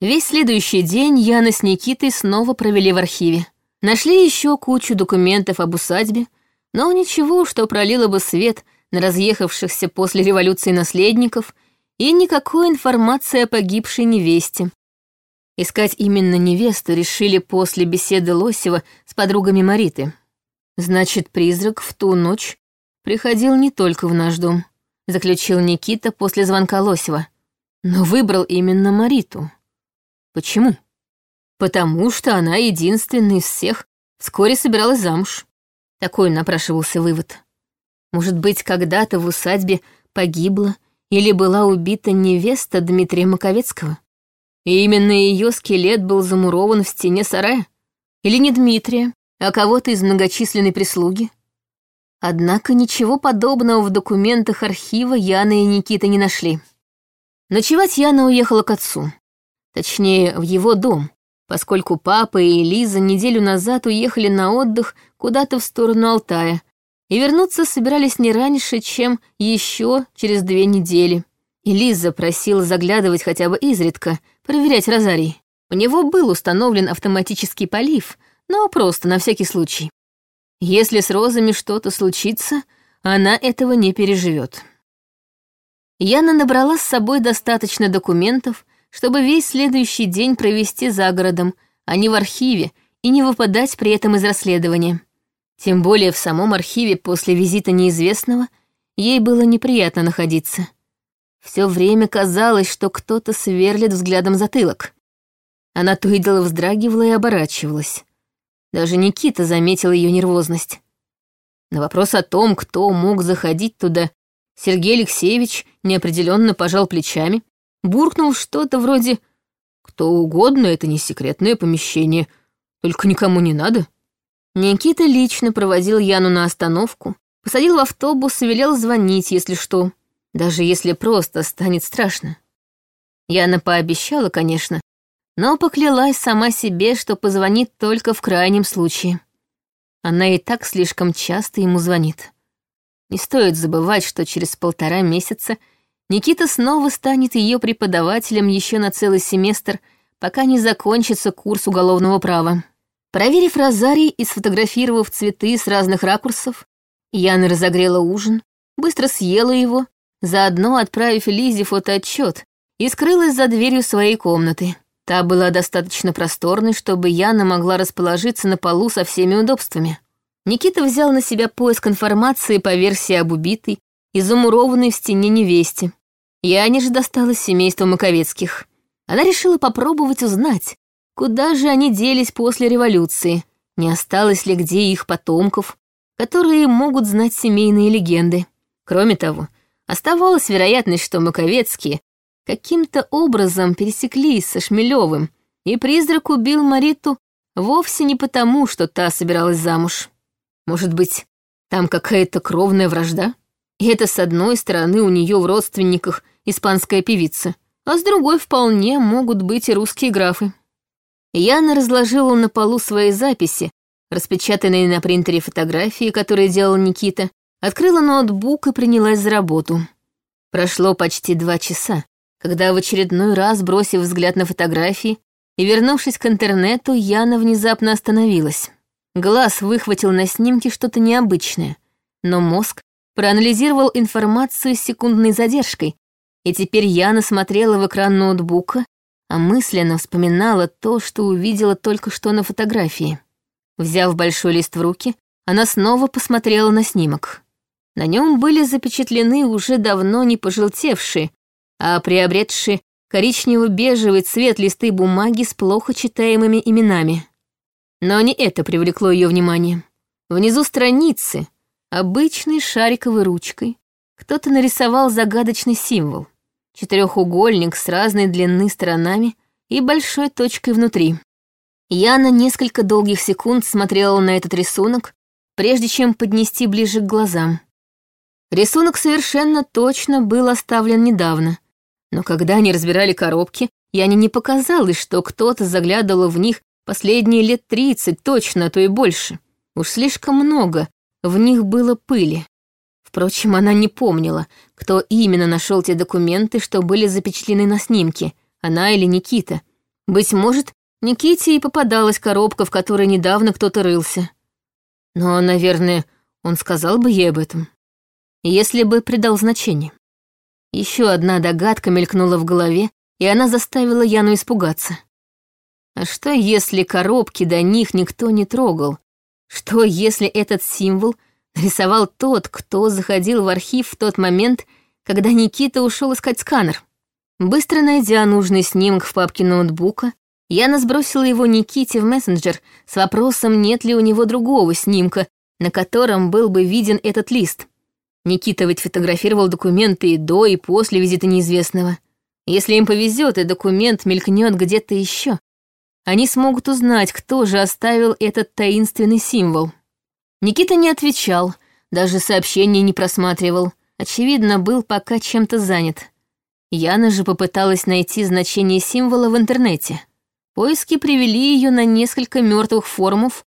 Весь следующий день Яна с Никитой снова провели в архиве. Нашли еще кучу документов об усадьбе, но ничего, что пролило бы свет на разъехавшихся после революции наследников и никакой информации о погибшей невесте. Искать именно невесту решили после беседы Лосева с подругами Мариты. Значит, призрак в ту ночь приходил не только в наш дом, заключил Никита после звонка Лосева, но выбрал именно Мариту. Почему? Потому что она единственная из всех вскоре собиралась замуж. Такой напрашивался вывод. Может быть, когда-то в усадьбе погибла или была убита невеста Дмитрия Маковецкого? И именно ее скелет был замурован в стене сарая? Или не Дмитрия, а кого-то из многочисленной прислуги? Однако ничего подобного в документах архива Яна и Никита не нашли. Ночевать Яна уехала к отцу. Точнее, в его дом, поскольку папа и Лиза неделю назад уехали на отдых куда-то в сторону Алтая и вернуться собирались не раньше, чем еще через две недели. И Лиза просила заглядывать хотя бы изредка, проверять розарий. У него был установлен автоматический полив, но просто на всякий случай. Если с розами что-то случится, она этого не переживет. Яна набрала с собой достаточно документов, чтобы весь следующий день провести за городом, а не в архиве, и не выпадать при этом из расследования. Тем более в самом архиве после визита неизвестного ей было неприятно находиться. Все время казалось, что кто-то сверлит взглядом затылок. Она то и дело вздрагивала и оборачивалась. Даже Никита заметил ее нервозность. На вопрос о том, кто мог заходить туда, Сергей Алексеевич неопределенно пожал плечами, буркнул что-то вроде «Кто угодно, это не секретное помещение, только никому не надо». Никита лично проводил Яну на остановку, посадил в автобус и велел звонить, если что, даже если просто станет страшно. Яна пообещала, конечно, но поклялась сама себе, что позвонит только в крайнем случае. Она и так слишком часто ему звонит. Не стоит забывать, что через полтора месяца Никита снова станет ее преподавателем еще на целый семестр, пока не закончится курс уголовного права. Проверив розарий и сфотографировав цветы с разных ракурсов, Яна разогрела ужин, быстро съела его, заодно отправив Лизе фотоотчет и скрылась за дверью своей комнаты. Та была достаточно просторной, чтобы Яна могла расположиться на полу со всеми удобствами. Никита взял на себя поиск информации по версии об убитой и замурованной в стене невесте. Яне же досталось семейство Маковецких. Она решила попробовать узнать, куда же они делись после революции, не осталось ли где их потомков, которые могут знать семейные легенды. Кроме того, оставалась вероятность, что Маковецкие каким-то образом пересеклись со Шмелевым, и призрак убил Мариту вовсе не потому, что та собиралась замуж. Может быть, там какая-то кровная вражда? И это с одной стороны у нее в родственниках испанская певица, а с другой вполне могут быть и русские графы. Яна разложила на полу свои записи, распечатанные на принтере фотографии, которые делал Никита, открыла ноутбук и принялась за работу. Прошло почти два часа, когда в очередной раз, бросив взгляд на фотографии и вернувшись к интернету, Яна внезапно остановилась. Глаз выхватил на снимке что-то необычное, но мозг проанализировал информацию с секундной задержкой, и теперь Яна смотрела в экран ноутбука, а мысленно вспоминала то, что увидела только что на фотографии. Взяв большой лист в руки, она снова посмотрела на снимок. На нем были запечатлены уже давно не пожелтевшие, а приобретшие коричнево-бежевый цвет листы бумаги с плохо читаемыми именами. Но не это привлекло ее внимание. Внизу страницы, обычной шариковой ручкой, кто-то нарисовал загадочный символ. Четырехугольник с разной длины сторонами и большой точкой внутри. Яна несколько долгих секунд смотрела на этот рисунок, прежде чем поднести ближе к глазам. Рисунок совершенно точно был оставлен недавно, но когда они разбирали коробки, Яне не показалось, что кто-то заглядывал в них последние лет тридцать точно, а то и больше. Уж слишком много в них было пыли. Впрочем, она не помнила, кто именно нашел те документы, что были запечатлены на снимке, она или Никита. Быть может, Никите и попадалась коробка, в которой недавно кто-то рылся. Но, наверное, он сказал бы ей об этом, если бы придал значение. Еще одна догадка мелькнула в голове, и она заставила Яну испугаться. А что, если коробки до них никто не трогал? Что, если этот символ — Рисовал тот, кто заходил в архив в тот момент, когда Никита ушел искать сканер. Быстро найдя нужный снимок в папке ноутбука, Яна сбросила его Никите в мессенджер с вопросом, нет ли у него другого снимка, на котором был бы виден этот лист. Никита ведь фотографировал документы и до, и после визита неизвестного. Если им повезет, и документ мелькнет где-то еще, они смогут узнать, кто же оставил этот таинственный символ. Никита не отвечал, даже сообщения не просматривал. Очевидно, был пока чем-то занят. Яна же попыталась найти значение символа в интернете. Поиски привели ее на несколько мертвых форумов,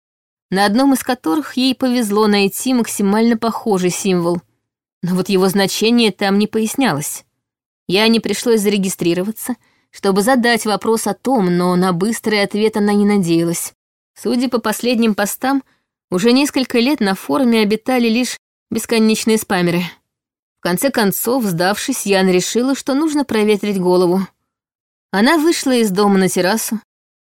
на одном из которых ей повезло найти максимально похожий символ. Но вот его значение там не пояснялось. Яне пришлось зарегистрироваться, чтобы задать вопрос о том, но на быстрый ответ она не надеялась. Судя по последним постам, уже несколько лет на форуме обитали лишь бесконечные спамеры. В конце концов, сдавшись, Яна решила, что нужно проветрить голову. Она вышла из дома на террасу,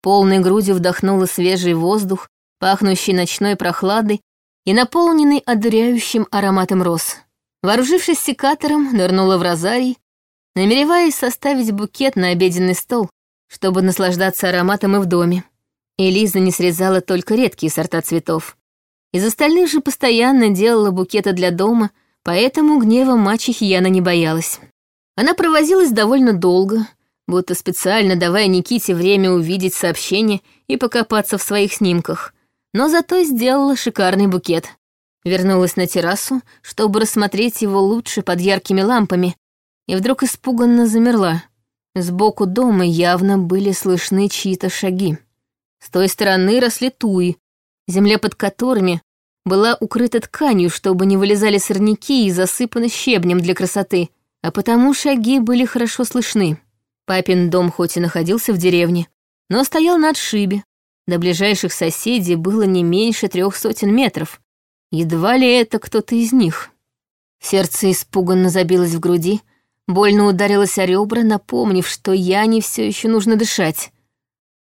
полной грудью вдохнула свежий воздух, пахнущий ночной прохладой и наполненный одуряющим ароматом роз. Вооружившись секатором, нырнула в розарий, намереваясь составить букет на обеденный стол, чтобы наслаждаться ароматом и в доме. Элиза не срезала только редкие сорта цветов. Из остальных же постоянно делала букеты для дома, поэтому гнева мачехи Яна не боялась. Она провозилась довольно долго, будто специально давая Никите время увидеть сообщение и покопаться в своих снимках, но зато сделала шикарный букет. Вернулась на террасу, чтобы рассмотреть его лучше под яркими лампами, и вдруг испуганно замерла. Сбоку дома явно были слышны чьи-то шаги. С той стороны росли туи, земля под которыми была укрыта тканью, чтобы не вылезали сорняки и засыпаны щебнем для красоты, а потому шаги были хорошо слышны. Папин дом хоть и находился в деревне, но стоял на отшибе. До ближайших соседей было не меньше трех сотен метров. Едва ли это кто-то из них. Сердце испуганно забилось в груди, больно ударилось о ребра, напомнив, что Яне все еще нужно дышать.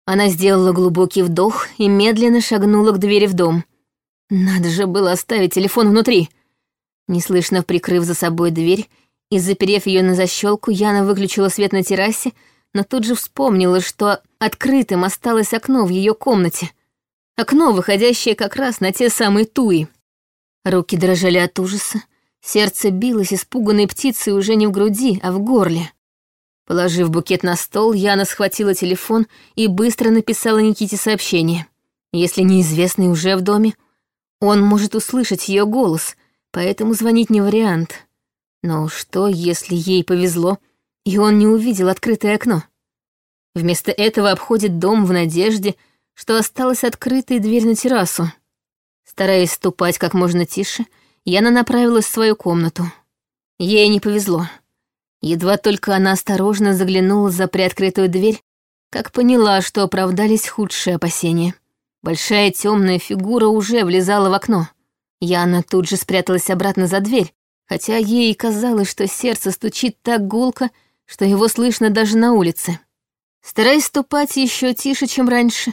Она сделала глубокий вдох и медленно шагнула к двери в дом. Надо же было оставить телефон внутри. Неслышно прикрыв за собой дверь и заперев ее на защелку, Яна выключила свет на террасе, но тут же вспомнила, что открытым осталось окно в ее комнате. Окно, выходящее как раз на те самые туи. Руки дрожали от ужаса, сердце билось испуганной птицей уже не в груди, а в горле. Положив букет на стол, Яна схватила телефон и быстро написала Никите сообщение. Если неизвестный уже в доме, он может услышать ее голос, поэтому звонить не вариант. Но что, если ей повезло, и он не увидел открытое окно? Вместо этого обходит дом в надежде, что осталась открытой дверь на террасу. Стараясь ступать как можно тише, Яна направилась в свою комнату. Ей не повезло. Едва только она осторожно заглянула за приоткрытую дверь, как поняла, что оправдались худшие опасения. Большая темная фигура уже влезала в окно. Яна тут же спряталась обратно за дверь, хотя ей казалось, что сердце стучит так гулко, что его слышно даже на улице. Стараясь ступать еще тише, чем раньше,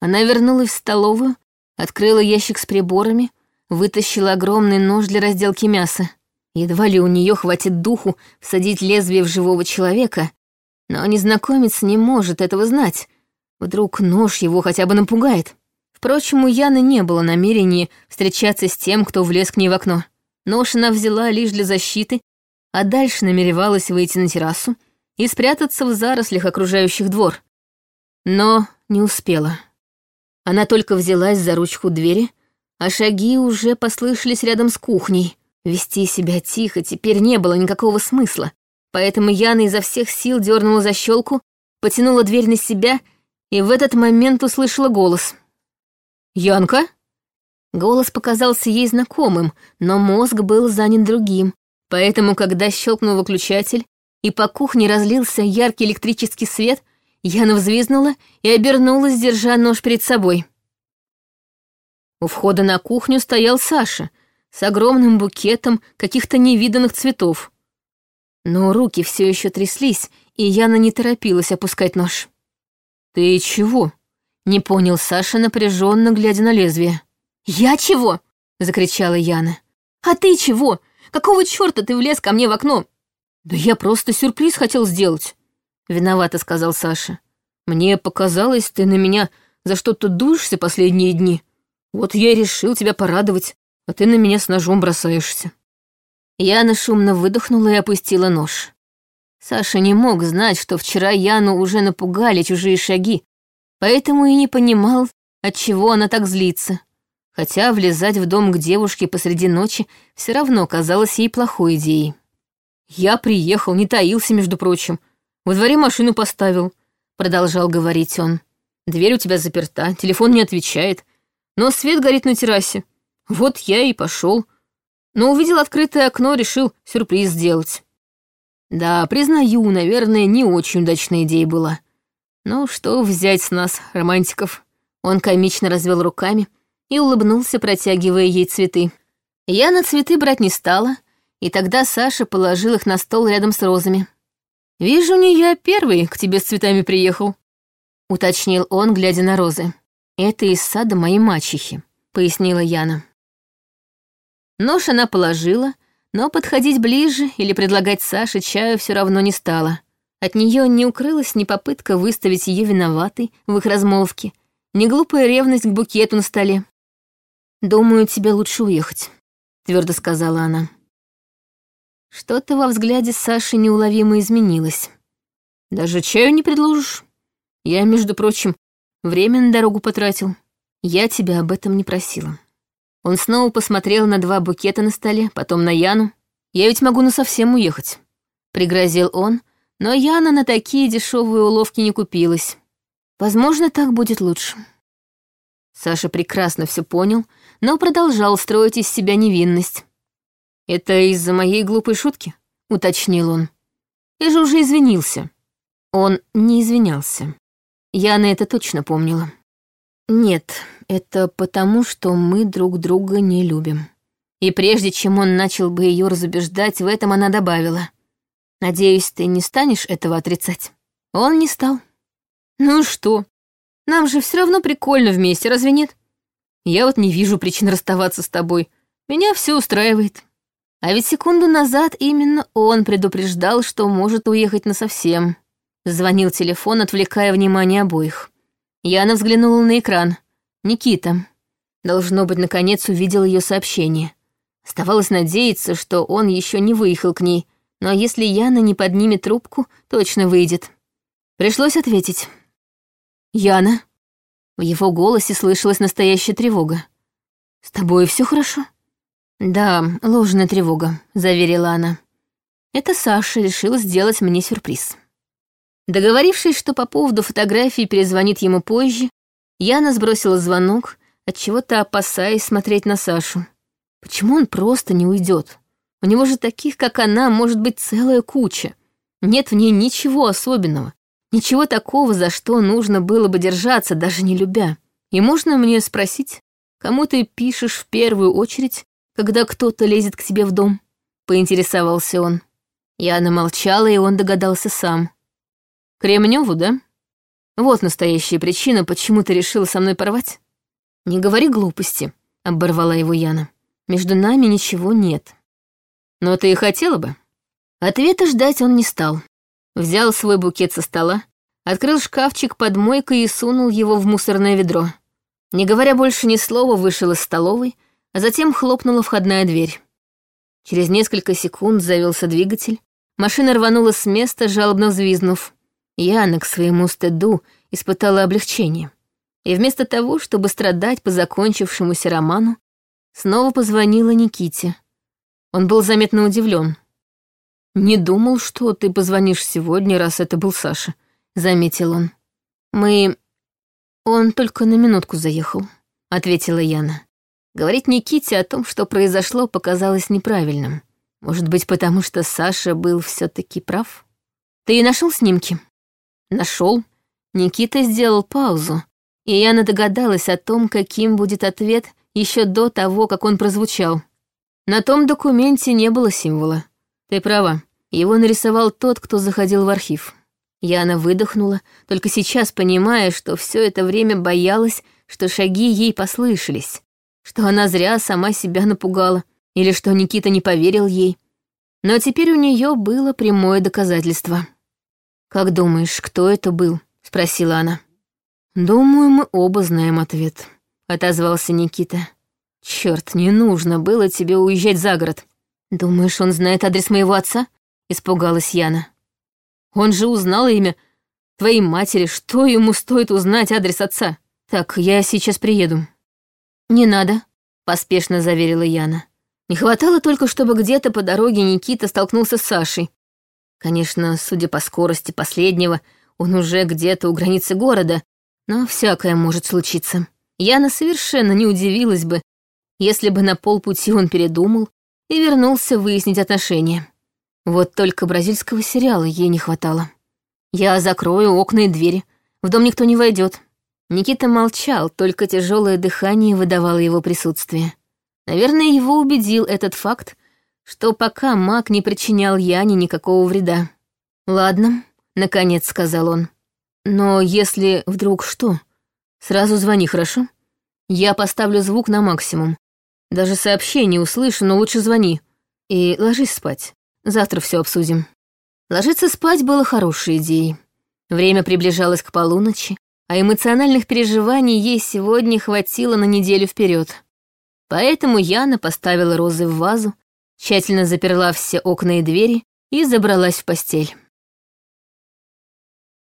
она вернулась в столовую, открыла ящик с приборами, вытащила огромный нож для разделки мяса. Едва ли у нее хватит духу всадить лезвие в живого человека, но незнакомец не может этого знать. Вдруг нож его хотя бы напугает. Впрочем, у Яны не было намерения встречаться с тем, кто влез к ней в окно. Нож она взяла лишь для защиты, а дальше намеревалась выйти на террасу и спрятаться в зарослях окружающих двор. Но не успела. Она только взялась за ручку двери, а шаги уже послышались рядом с кухней. Вести себя тихо теперь не было никакого смысла, поэтому Яна изо всех сил дернула защелку, потянула дверь на себя и в этот момент услышала голос. «Янка?» Голос показался ей знакомым, но мозг был занят другим, поэтому, когда щелкнул выключатель и по кухне разлился яркий электрический свет, Яна взвизнула и обернулась, держа нож перед собой. У входа на кухню стоял Саша с огромным букетом каких-то невиданных цветов. Но руки все еще тряслись, и Яна не торопилась опускать нож. «Ты чего?» — не понял Саша, напряженно глядя на лезвие. «Я чего?» — закричала Яна. «А ты чего? Какого черта ты влез ко мне в окно?» «Да я просто сюрприз хотел сделать», — виновато сказал Саша. «Мне показалось, ты на меня за что-то душишься последние дни. Вот я и решил тебя порадовать, а ты на меня с ножом бросаешься». Яна шумно выдохнула и опустила нож. Саша не мог знать, что вчера Яну уже напугали чужие шаги, поэтому и не понимал, от чего она так злится. Хотя влезать в дом к девушке посреди ночи все равно казалось ей плохой идеей. «Я приехал, не таился, между прочим. Во дворе машину поставил», — продолжал говорить он. «Дверь у тебя заперта, телефон не отвечает, но свет горит на террасе. Вот я и пошел. Но увидел открытое окно, решил сюрприз сделать. Да, признаю, наверное, не очень удачная идея была. Ну, что взять с нас, романтиков? Он комично развел руками и улыбнулся, протягивая ей цветы. Я на цветы брать не стала, и тогда Саша положил их на стол рядом с розами. «Вижу, не я первый к тебе с цветами приехал», — уточнил он, глядя на розы. «Это из сада моей мачехи», — пояснила Яна. Нож она положила, но подходить ближе или предлагать Саше чаю все равно не стала. От нее не укрылась ни попытка выставить ее виноватой в их размолвке, ни глупая ревность к букету на столе. «Думаю, тебе лучше уехать», — твердо сказала она. Что-то во взгляде Саши неуловимо изменилось. «Даже чаю не предложишь? Я, между прочим, Время на дорогу потратил. Я тебя об этом не просила. Он снова посмотрел на два букета на столе, потом на Яну. Я ведь могу насовсем уехать. Пригрозил он, но Яна на такие дешевые уловки не купилась. Возможно, так будет лучше. Саша прекрасно все понял, но продолжал строить из себя невинность. «Это из-за моей глупой шутки?» — уточнил он. «Я же уже извинился». Он не извинялся. Я на это точно помнила. Нет, это потому, что мы друг друга не любим. И прежде чем он начал бы ее разубеждать, в этом она добавила. «Надеюсь, ты не станешь этого отрицать?» Он не стал. «Ну что? Нам же все равно прикольно вместе, разве нет? Я вот не вижу причин расставаться с тобой. Меня все устраивает». А ведь секунду назад именно он предупреждал, что может уехать насовсем. Звонил телефон, отвлекая внимание обоих. Яна взглянула на экран. Никита. Должно быть, наконец увидел ее сообщение. Оставалось надеяться, что он еще не выехал к ней, но если Яна не поднимет трубку, точно выйдет. Пришлось ответить. «Яна?» В его голосе слышалась настоящая тревога. «С тобой все хорошо?» «Да, ложная тревога», — заверила она. «Это Саша решила сделать мне сюрприз». Договорившись, что по поводу фотографии перезвонит ему позже, Яна сбросила звонок, отчего-то опасаясь смотреть на Сашу. Почему он просто не уйдет? У него же таких, как она, может быть целая куча. Нет в ней ничего особенного, ничего такого, за что нужно было бы держаться, даже не любя. И можно мне спросить, кому ты пишешь в первую очередь, когда кто-то лезет к тебе в дом?» — поинтересовался он. Я намолчала, и он догадался сам. «Кремнёву, да? Вот настоящая причина, почему ты решила со мной порвать?» «Не говори глупости», — оборвала его Яна. «Между нами ничего нет». «Но ты и хотела бы?» Ответа ждать он не стал. Взял свой букет со стола, открыл шкафчик под мойкой и сунул его в мусорное ведро. Не говоря больше ни слова, вышел из столовой, а затем хлопнула входная дверь. Через несколько секунд завелся двигатель, машина рванула с места, жалобно взвизнув. Яна к своему стыду испытала облегчение. И вместо того, чтобы страдать по закончившемуся роману, снова позвонила Никите. Он был заметно удивлен. «Не думал, что ты позвонишь сегодня, раз это был Саша», — заметил он. «Мы... Он только на минутку заехал», — ответила Яна. Говорить Никите о том, что произошло, показалось неправильным. Может быть, потому что Саша был все таки прав? «Ты и нашел снимки?» Нашел. Никита сделал паузу, и Яна догадалась о том, каким будет ответ еще до того, как он прозвучал. На том документе не было символа. Ты права. Его нарисовал тот, кто заходил в архив. Яна выдохнула, только сейчас понимая, что все это время боялась, что шаги ей послышались, что она зря сама себя напугала, или что Никита не поверил ей. Но теперь у нее было прямое доказательство. «Как думаешь, кто это был?» — спросила она. «Думаю, мы оба знаем ответ», — отозвался Никита. Черт, не нужно было тебе уезжать за город. Думаешь, он знает адрес моего отца?» испугалась Яна. Он же узнал имя твоей матери, что ему стоит узнать адрес отца? Так, я сейчас приеду. Не надо, поспешно заверила Яна. Не хватало только, чтобы где-то по дороге Никита столкнулся с Сашей. Конечно, судя по скорости последнего, он уже где-то у границы города, но всякое может случиться. Яна совершенно не удивилась бы, если бы на полпути он передумал и вернулся выяснить отношения. Вот только бразильского сериала ей не хватало. Я закрою окна и двери, в дом никто не войдет. Никита молчал, только тяжелое дыхание выдавало его присутствие. Наверное, его убедил этот факт, что пока маг не причинял Яне никакого вреда. «Ладно», — наконец сказал он. «Но если вдруг что, сразу звони, хорошо? Я поставлю звук на максимум. Даже сообщение услышу, но лучше звони. И ложись спать. Завтра все обсудим. Ложиться спать было хорошей идеей. Время приближалось к полуночи, а эмоциональных переживаний ей сегодня хватило на неделю вперед. Поэтому Яна поставила розы в вазу, тщательно заперла все окна и двери и забралась в постель.